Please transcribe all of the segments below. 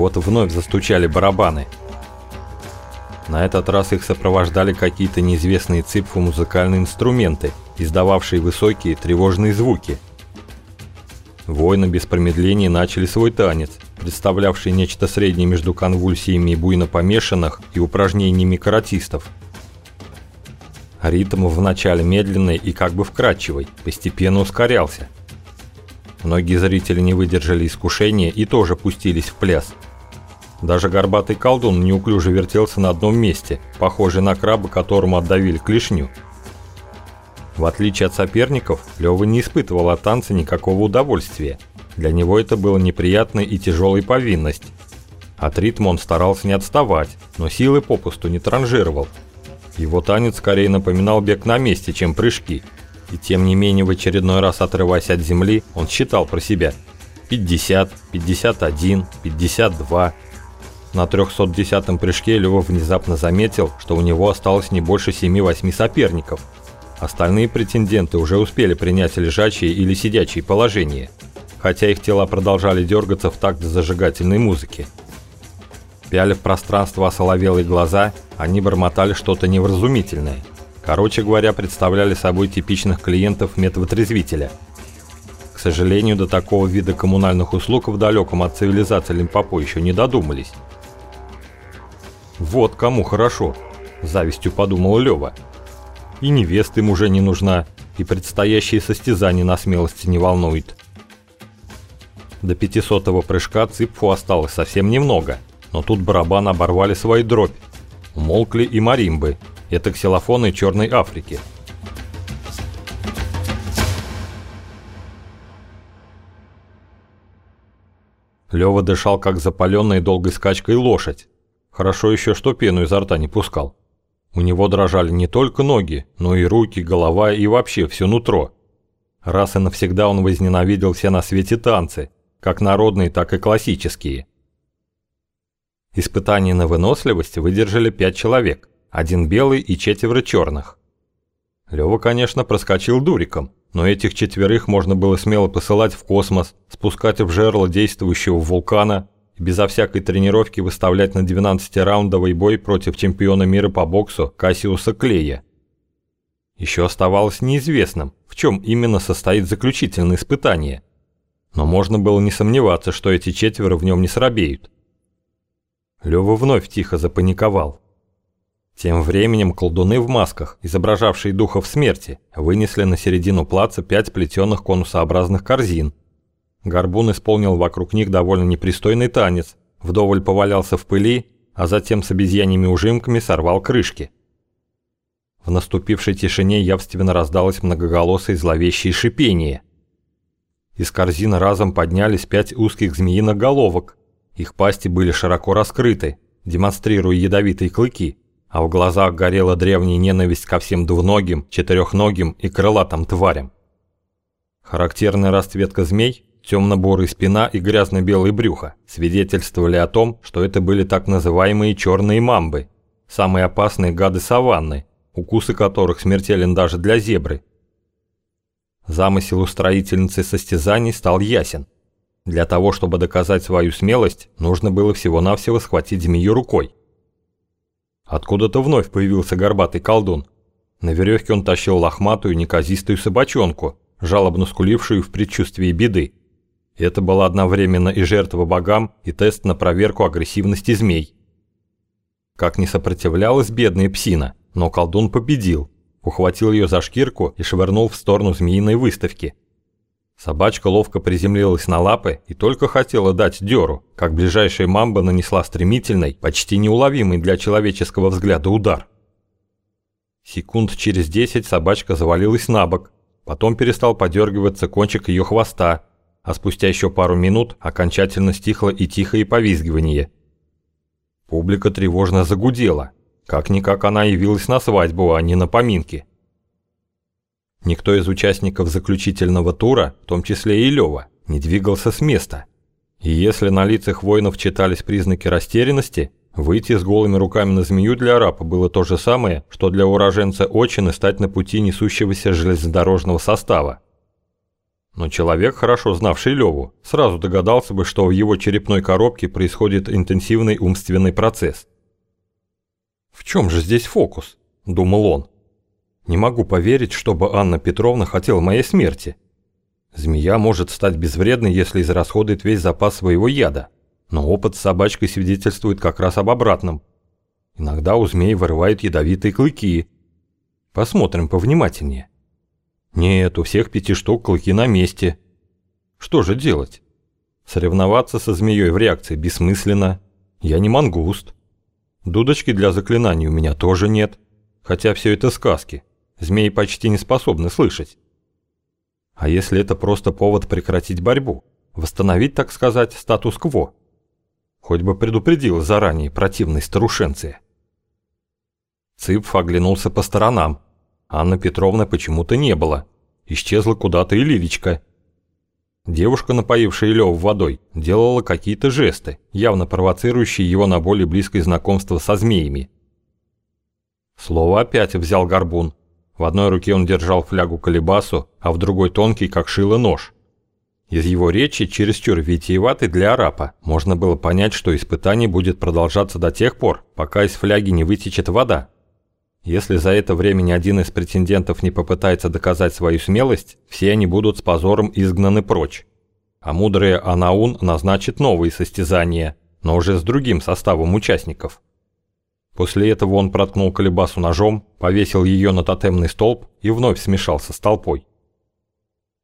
вот вновь застучали барабаны. На этот раз их сопровождали какие-то неизвестные цыпфу музыкальные инструменты, издававшие высокие тревожные звуки. Воины без промедления начали свой танец, представлявший нечто среднее между конвульсиями буйно помешанных и упражнениями каратистов. Ритм вначале медленный и как бы вкрадчивый, постепенно ускорялся – Многие зрители не выдержали искушения и тоже пустились в пляс. Даже горбатый колдун неуклюже вертелся на одном месте, похожий на краба, которому отдавили клешню. В отличие от соперников, Лёва не испытывал от танца никакого удовольствия. Для него это было неприятной и тяжелой повинность. От ритма он старался не отставать, но силы попусту не транжировал. Его танец скорее напоминал бег на месте, чем прыжки – и тем не менее, в очередной раз отрываясь от земли, он считал про себя 50, 51, 52. На 310-м прыжке Лёва внезапно заметил, что у него осталось не больше 7-8 соперников. Остальные претенденты уже успели принять лежачие или сидячие положения, хотя их тела продолжали дергаться в такт зажигательной музыки. Пяли в пространство осоловелые глаза, они бормотали что-то невразумительное – Короче говоря, представляли собой типичных клиентов медвотрезвителя. К сожалению, до такого вида коммунальных услуг в далеком от цивилизации Лимпопо еще не додумались. «Вот кому хорошо», – завистью подумал Лева. «И невеста им уже не нужна, и предстоящие состязания на смелости не волнует». До 500-го прыжка Ципфу осталось совсем немного, но тут барабан оборвали свою дробь. Умолкли и маримбы – это ксилофоны Черной Африки. Лёва дышал, как запаленная долгой скачкой лошадь. Хорошо еще, что пену изо рта не пускал. У него дрожали не только ноги, но и руки, голова и вообще все нутро. Раз и навсегда он возненавидел все на свете танцы, как народные, так и классические. Испытание на выносливость выдержали пять человек один белый и четверо черных. Лёва, конечно, проскочил дуриком, но этих четверых можно было смело посылать в космос, спускать в жерло действующего вулкана безо всякой тренировки выставлять на 12-раундовый бой против чемпиона мира по боксу Кассиуса Клея. Еще оставалось неизвестным, в чем именно состоит заключительное испытание. Но можно было не сомневаться, что эти четверо в нем не срабеют. Лёва вновь тихо запаниковал. Тем временем колдуны в масках, изображавшие духов смерти, вынесли на середину плаца пять плетеных конусообразных корзин. Горбун исполнил вокруг них довольно непристойный танец, вдоволь повалялся в пыли, а затем с обезьяньими ужимками сорвал крышки. В наступившей тишине явственно раздалось многоголосое зловещее шипение. Из корзины разом поднялись пять узких змеиных головок. Их пасти были широко раскрыты, демонстрируя ядовитые клыки а в глазах горела древняя ненависть ко всем двуногим, четырехногим и крылатым тварям. Характерная расцветка змей, темно-бурая спина и грязно-белое брюхо свидетельствовали о том, что это были так называемые черные мамбы, самые опасные гады саванны, укусы которых смертелен даже для зебры. Замысел устроительницы состязаний стал ясен. Для того, чтобы доказать свою смелость, нужно было всего-навсего схватить змею рукой. Откуда-то вновь появился горбатый колдун. На веревке он тащил лохматую неказистую собачонку, жалобно скулившую в предчувствии беды. Это была одновременно и жертва богам, и тест на проверку агрессивности змей. Как не сопротивлялась бедная псина, но колдун победил, ухватил ее за шкирку и швырнул в сторону змеиной выставки. Собачка ловко приземлилась на лапы и только хотела дать дёру, как ближайшая мамба нанесла стремительный, почти неуловимый для человеческого взгляда удар. Секунд через десять собачка завалилась на бок, потом перестал подергиваться кончик ее хвоста, а спустя еще пару минут окончательно стихло и тихое повизгивание. Публика тревожно загудела. Как-никак она явилась на свадьбу, а не на поминки. Никто из участников заключительного тура, в том числе и Лёва, не двигался с места. И если на лицах воинов читались признаки растерянности, выйти с голыми руками на змею для арапа было то же самое, что для уроженца Очины стать на пути несущегося железнодорожного состава. Но человек, хорошо знавший Леву, сразу догадался бы, что в его черепной коробке происходит интенсивный умственный процесс. «В чем же здесь фокус?» – думал он. «Не могу поверить, чтобы Анна Петровна хотела моей смерти. Змея может стать безвредной, если израсходует весь запас своего яда, но опыт с собачкой свидетельствует как раз об обратном. Иногда у змей вырывают ядовитые клыки. Посмотрим повнимательнее». Нет, у всех пяти штук клыки на месте. Что же делать? Соревноваться со змеей в реакции бессмысленно. Я не мангуст. Дудочки для заклинаний у меня тоже нет. Хотя все это сказки. Змеи почти не способны слышать. А если это просто повод прекратить борьбу? Восстановить, так сказать, статус-кво? Хоть бы предупредил заранее противной старушенции. Цыпф оглянулся по сторонам. Анны Петровны почему-то не было. Исчезла куда-то и Лилечка. Девушка, напоившая Лёв водой, делала какие-то жесты, явно провоцирующие его на более близкое знакомство со змеями. Слово опять взял горбун. В одной руке он держал флягу колебасу, а в другой тонкий, как шило, нож. Из его речи, чересчур витиеватый для арапа, можно было понять, что испытание будет продолжаться до тех пор, пока из фляги не вытечет вода. Если за это время ни один из претендентов не попытается доказать свою смелость, все они будут с позором изгнаны прочь. А мудрый Анаун назначит новые состязания, но уже с другим составом участников. После этого он проткнул колебасу ножом, повесил ее на тотемный столб и вновь смешался с толпой.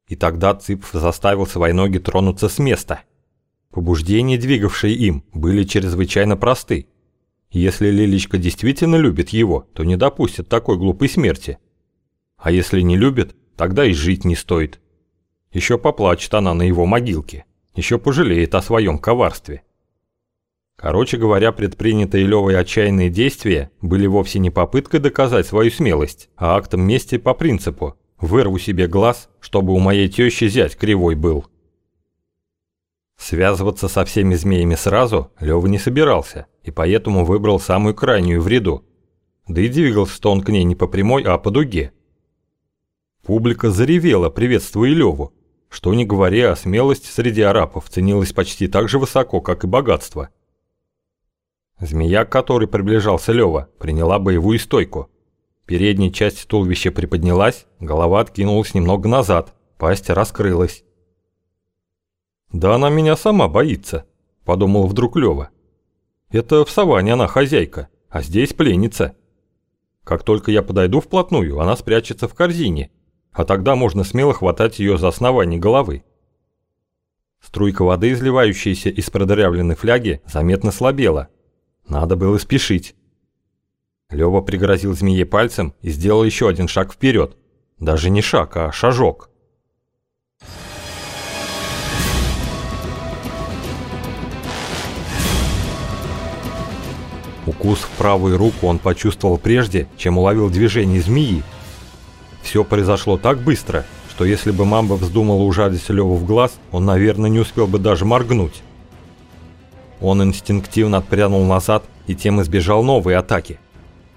И тогда Цыпф заставил свои ноги тронуться с места. Побуждения, двигавшие им, были чрезвычайно просты – если Лилечка действительно любит его, то не допустит такой глупой смерти. А если не любит, тогда и жить не стоит. Еще поплачет она на его могилке, еще пожалеет о своем коварстве. Короче говоря, предпринятые Левой отчаянные действия были вовсе не попыткой доказать свою смелость, а актом мести по принципу «вырву себе глаз, чтобы у моей тещи зять кривой был». Связываться со всеми змеями сразу Лёва не собирался, и поэтому выбрал самую крайнюю в ряду. Да и двигался он к ней не по прямой, а по дуге. Публика заревела, приветствуя Леву. Что не говоря, а смелость среди арапов ценилась почти так же высоко, как и богатство. Змея, к которой приближался Лева, приняла боевую стойку. Передняя часть туловища приподнялась, голова откинулась немного назад, пасть раскрылась. «Да она меня сама боится», – подумал вдруг Лёва. «Это в саванне она хозяйка, а здесь пленница. Как только я подойду вплотную, она спрячется в корзине, а тогда можно смело хватать ее за основание головы». Струйка воды, изливающаяся из продырявленной фляги, заметно слабела. Надо было спешить. Лёва пригрозил змее пальцем и сделал еще один шаг вперед. Даже не шаг, а шажок. Укус в правую руку он почувствовал прежде, чем уловил движение змеи. Все произошло так быстро, что если бы мамба вздумала ужалить Леву в глаз, он, наверное, не успел бы даже моргнуть. Он инстинктивно отпрянул назад и тем избежал новой атаки.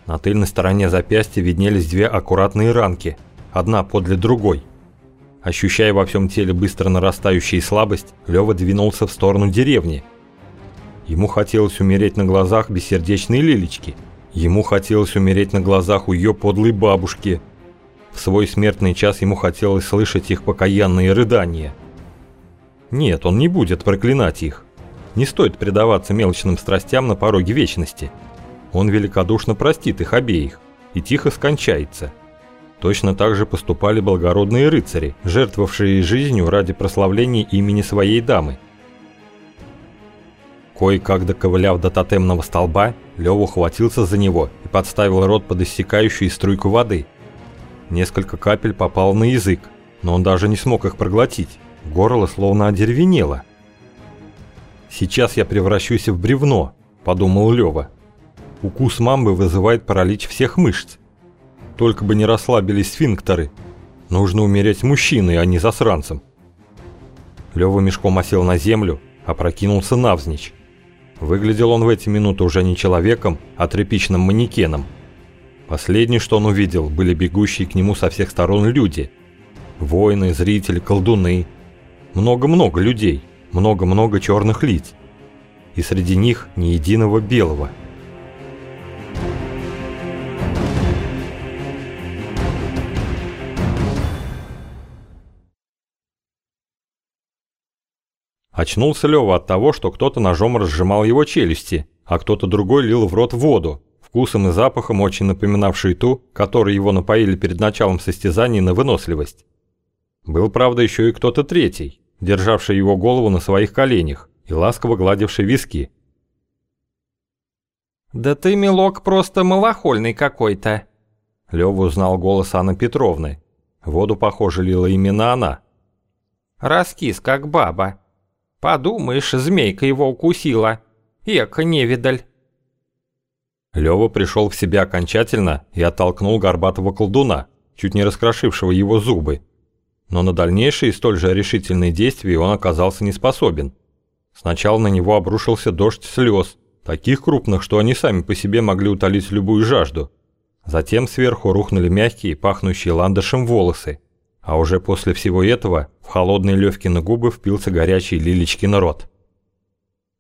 На тыльной стороне запястья виднелись две аккуратные ранки, одна подле другой. Ощущая во всем теле быстро нарастающую слабость, Лева двинулся в сторону деревни – Ему хотелось умереть на глазах бессердечной Лилечки. Ему хотелось умереть на глазах у ее подлой бабушки. В свой смертный час ему хотелось слышать их покаянные рыдания. Нет, он не будет проклинать их. Не стоит предаваться мелочным страстям на пороге вечности. Он великодушно простит их обеих и тихо скончается. Точно так же поступали благородные рыцари, жертвовавшие жизнью ради прославления имени своей дамы – Кое-как доковыляв до тотемного столба, Лёва ухватился за него и подставил рот под иссякающую струйку воды. Несколько капель попало на язык, но он даже не смог их проглотить. Горло словно одеревенело. «Сейчас я превращусь в бревно», – подумал Лёва. «Укус мамбы вызывает паралич всех мышц. Только бы не расслабились сфинктеры. Нужно умереть мужчиной, а не засранцем». Лёва мешком осел на землю, опрокинулся навзничь. Выглядел он в эти минуты уже не человеком, а тряпичным манекеном. Последнее, что он увидел, были бегущие к нему со всех сторон люди. Воины, зрители, колдуны. Много-много людей, много-много черных лиц. И среди них ни единого белого. Очнулся Лёва от того, что кто-то ножом разжимал его челюсти, а кто-то другой лил в рот воду, вкусом и запахом очень напоминавший ту, которой его напоили перед началом состязаний на выносливость. Был, правда, еще и кто-то третий, державший его голову на своих коленях и ласково гладивший виски. «Да ты, милок, просто малохольный какой-то!» Лёва узнал голос Анны Петровны. Воду, похоже, лила именно она. «Раскис, как баба!» Подумаешь, змейка его укусила. Эка невидаль. Лёва пришел в себя окончательно и оттолкнул горбатого колдуна, чуть не раскрошившего его зубы. Но на дальнейшие столь же решительные действия он оказался не способен. Сначала на него обрушился дождь слез, таких крупных, что они сами по себе могли утолить любую жажду. Затем сверху рухнули мягкие, пахнущие ландышем волосы, а уже после всего этого в холодные Левкины губы впился горячий Лилечкин рот.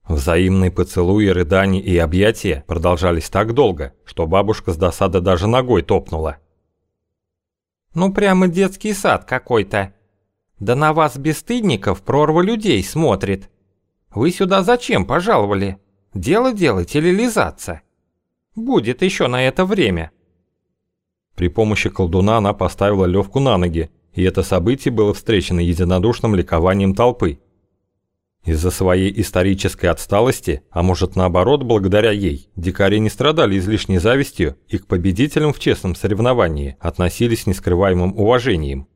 Взаимные поцелуи, рыдания и объятия продолжались так долго, что бабушка с досады даже ногой топнула. «Ну прямо детский сад какой-то. Да на вас, бесстыдников, прорва людей смотрит. Вы сюда зачем пожаловали? Дело делать или лизаться? Будет еще на это время». При помощи колдуна она поставила Левку на ноги и это событие было встречено единодушным ликованием толпы. Из-за своей исторической отсталости, а может наоборот благодаря ей, дикари не страдали излишней завистью и к победителям в честном соревновании относились с нескрываемым уважением.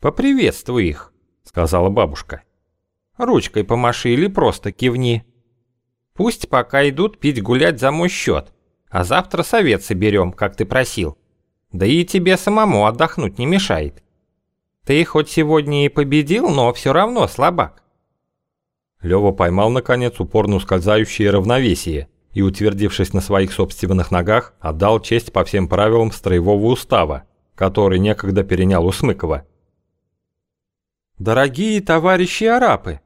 «Поприветствуй их», — сказала бабушка. «Ручкой помаши или просто кивни. Пусть пока идут пить гулять за мой счет, а завтра совет соберем, как ты просил». Да и тебе самому отдохнуть не мешает. Ты хоть сегодня и победил, но все равно слабак. Лёва поймал, наконец, упорно ускользающее равновесие и, утвердившись на своих собственных ногах, отдал честь по всем правилам строевого устава, который некогда перенял у Смыкова. «Дорогие товарищи арапы,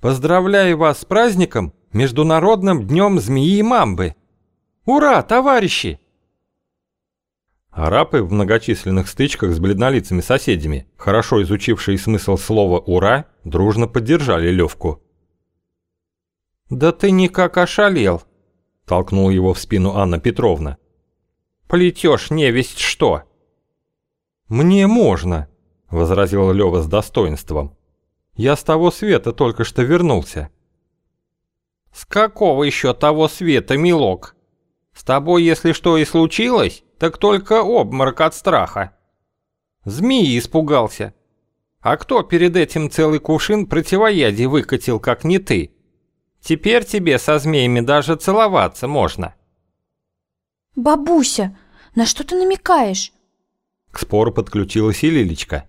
поздравляю вас с праздником Международным днем змеи и мамбы! Ура, товарищи!» Арапы в многочисленных стычках с бледнолицами соседями, хорошо изучившие смысл слова «ура», дружно поддержали Левку. «Да ты никак ошалел!» – толкнула его в спину Анна Петровна. «Плетешь невесть что!» «Мне можно!» – возразил Лева с достоинством. «Я с того света только что вернулся». «С какого еще того света, милок? С тобой, если что и случилось, так только обморок от страха. Змеи испугался. А кто перед этим целый кувшин противоядий выкатил, как не ты? Теперь тебе со змеями даже целоваться можно. Бабуся, на что ты намекаешь? К спору подключилась и Лилечка.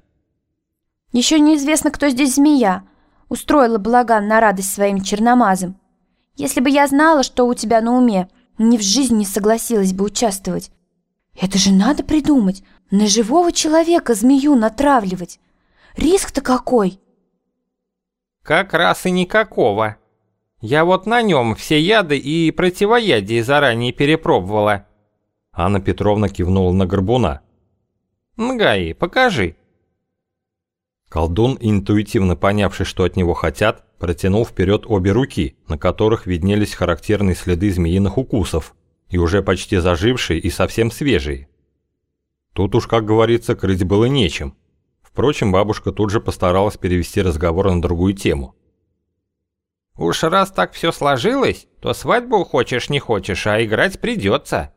Еще неизвестно, кто здесь змея. Устроила балаган на радость своим черномазом. Если бы я знала, что у тебя на уме, ни в жизни не согласилась бы участвовать. Это же надо придумать, на живого человека змею натравливать. Риск-то какой? Как раз и никакого. Я вот на нем все яды и противоядие заранее перепробовала. Анна Петровна кивнула на горбуна. Нгаи, покажи. Колдун, интуитивно понявший, что от него хотят, протянул вперед обе руки, на которых виднелись характерные следы змеиных укусов, и уже почти зажившие и совсем свежие. Тут уж, как говорится, крыть было нечем. Впрочем, бабушка тут же постаралась перевести разговор на другую тему. «Уж раз так все сложилось, то свадьбу хочешь не хочешь, а играть придется.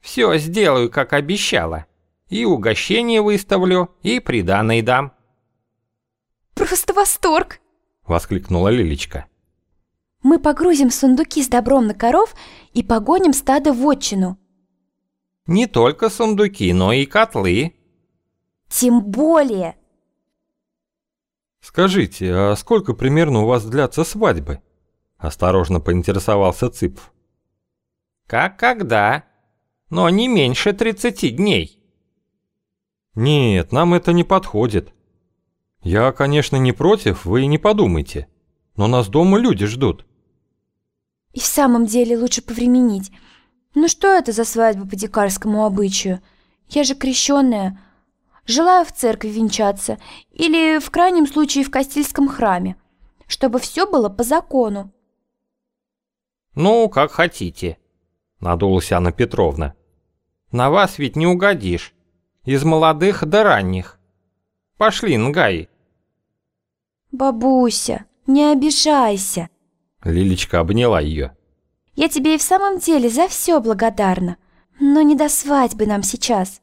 Все сделаю, как обещала. И угощение выставлю, и приданое дам». «Просто восторг!» — воскликнула Лилечка. Мы погрузим сундуки с добром на коров и погоним стадо в отчину. Не только сундуки, но и котлы. Тем более. Скажите, а сколько примерно у вас длятся свадьбы? Осторожно поинтересовался Цыпов. Как когда, но не меньше 30 дней. Нет, нам это не подходит. Я, конечно, не против, вы не подумайте. Но нас дома люди ждут. И в самом деле лучше повременить. Ну что это за свадьба по дикарскому обычаю? Я же крещенная. Желаю в церкви венчаться или, в крайнем случае, в Кастильском храме, чтобы все было по закону. «Ну, как хотите», — надулась Анна Петровна. «На вас ведь не угодишь. Из молодых до ранних. Пошли, Нгай». «Бабуся, не обижайся!» Лилечка обняла ее. «Я тебе и в самом деле за все благодарна, но не до свадьбы нам сейчас».